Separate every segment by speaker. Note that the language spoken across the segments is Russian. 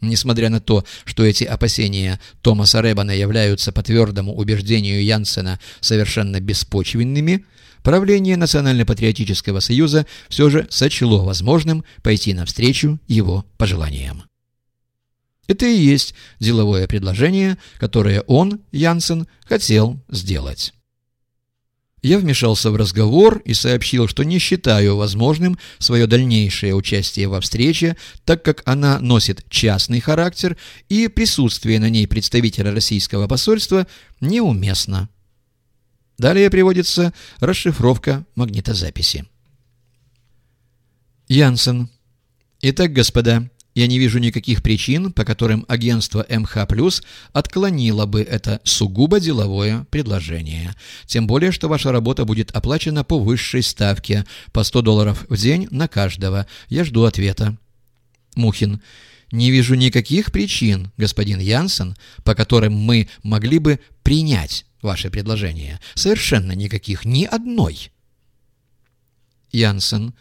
Speaker 1: Несмотря на то, что эти опасения Томаса Рэббана являются по твердому убеждению Янсена совершенно беспочвенными, правление Национально-патриотического союза все же сочло возможным пойти навстречу его пожеланиям. Это и есть деловое предложение, которое он, Янсен, хотел сделать. Я вмешался в разговор и сообщил, что не считаю возможным свое дальнейшее участие во встрече, так как она носит частный характер и присутствие на ней представителя российского посольства неуместно. Далее приводится расшифровка магнитозаписи. Янсен. Итак, господа, я не вижу никаких причин, по которым агентство МХ+, отклонило бы это сугубо деловое предложение. Тем более, что ваша работа будет оплачена по высшей ставке, по 100 долларов в день на каждого. Я жду ответа. Мухин. Не вижу никаких причин, господин Янсен, по которым мы могли бы принять ваше предложение. Совершенно никаких, ни одной. Янсен.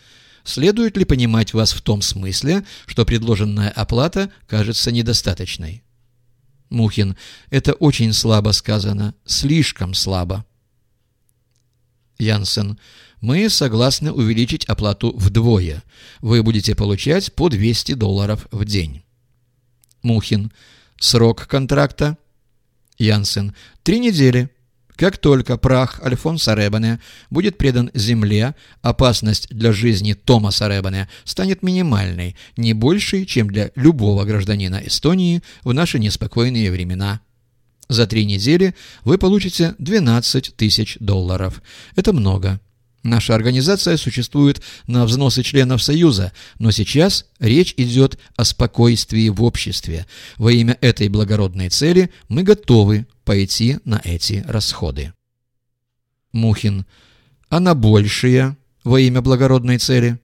Speaker 1: Следует ли понимать вас в том смысле, что предложенная оплата кажется недостаточной? Мухин. Это очень слабо сказано. Слишком слабо. Янсен. Мы согласны увеличить оплату вдвое. Вы будете получать по 200 долларов в день. Мухин. Срок контракта? Янсен. Три недели. Как только прах Альфонса Ребане будет предан земле, опасность для жизни Томаса Ребане станет минимальной, не большей, чем для любого гражданина Эстонии в наши неспокойные времена. За три недели вы получите 12 тысяч долларов. Это много. Наша организация существует на взносы членов Союза, но сейчас речь идет о спокойствии в обществе. Во имя этой благородной цели мы готовы пойти на эти расходы. Мухин. А на большие во имя благородной цели?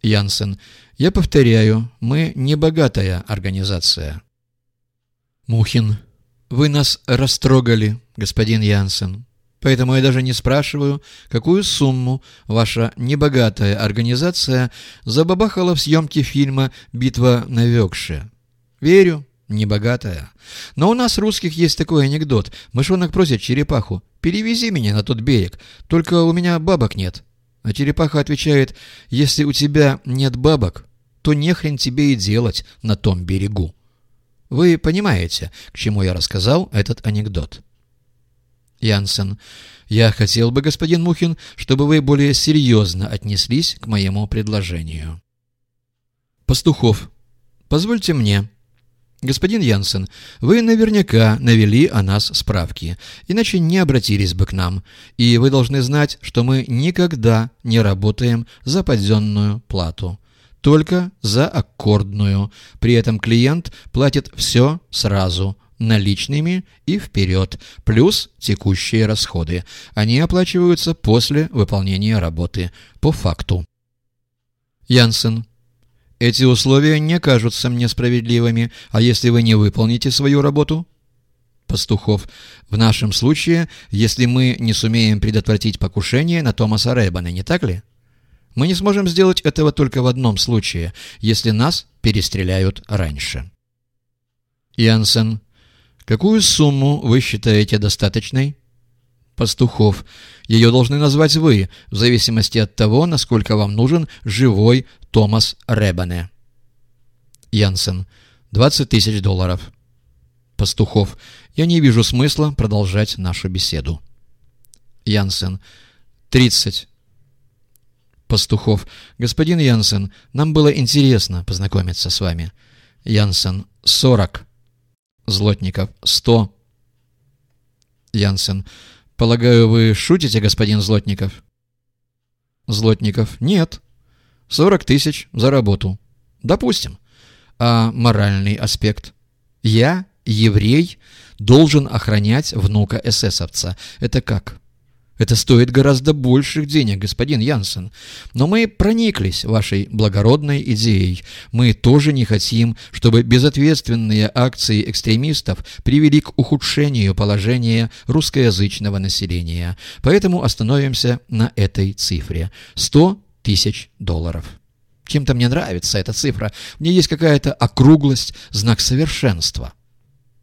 Speaker 1: Янсен. Я повторяю, мы не богатая организация. Мухин. Вы нас растрогали, господин Янсен. Поэтому я даже не спрашиваю, какую сумму ваша небогатая организация забабахала в съемке фильма «Битва на Векше». Верю, небогатая. Но у нас, русских, есть такой анекдот. Мышонок просит черепаху, перевези меня на тот берег, только у меня бабок нет. А черепаха отвечает, если у тебя нет бабок, то нехрен тебе и делать на том берегу. Вы понимаете, к чему я рассказал этот анекдот? Янсен. «Я хотел бы, господин Мухин, чтобы вы более серьезно отнеслись к моему предложению». Пастухов. «Позвольте мне». «Господин Янсен, вы наверняка навели о нас справки, иначе не обратились бы к нам, и вы должны знать, что мы никогда не работаем за подземную плату, только за аккордную. При этом клиент платит все сразу, наличными и вперед, плюс текущие расходы. Они оплачиваются после выполнения работы, по факту. Янсен. Эти условия не кажутся мне справедливыми, а если вы не выполните свою работу? Пастухов. В нашем случае, если мы не сумеем предотвратить покушение на Томаса Рэббана, не так ли? Мы не сможем сделать этого только в одном случае, если нас перестреляют раньше. Янсен. Какую сумму вы считаете достаточной? Пастухов. Ее должны назвать вы, в зависимости от того, насколько вам нужен живой Томас Ребане. Янсен. 20 тысяч долларов. Пастухов. Я не вижу смысла продолжать нашу беседу. Янсен. 30. Пастухов. Господин Янсен, нам было интересно познакомиться с вами. Янсен. 40. Злотников. Сто. Янсен. Полагаю, вы шутите, господин Злотников? Злотников. Нет. Сорок тысяч за работу. Допустим. А моральный аспект? Я, еврей, должен охранять внука эсэсовца. Это как? Это стоит гораздо больших денег, господин Янсен. Но мы прониклись вашей благородной идеей. Мы тоже не хотим, чтобы безответственные акции экстремистов привели к ухудшению положения русскоязычного населения. Поэтому остановимся на этой цифре. 100 тысяч долларов. Чем-то мне нравится эта цифра. В ней есть какая-то округлость, знак совершенства.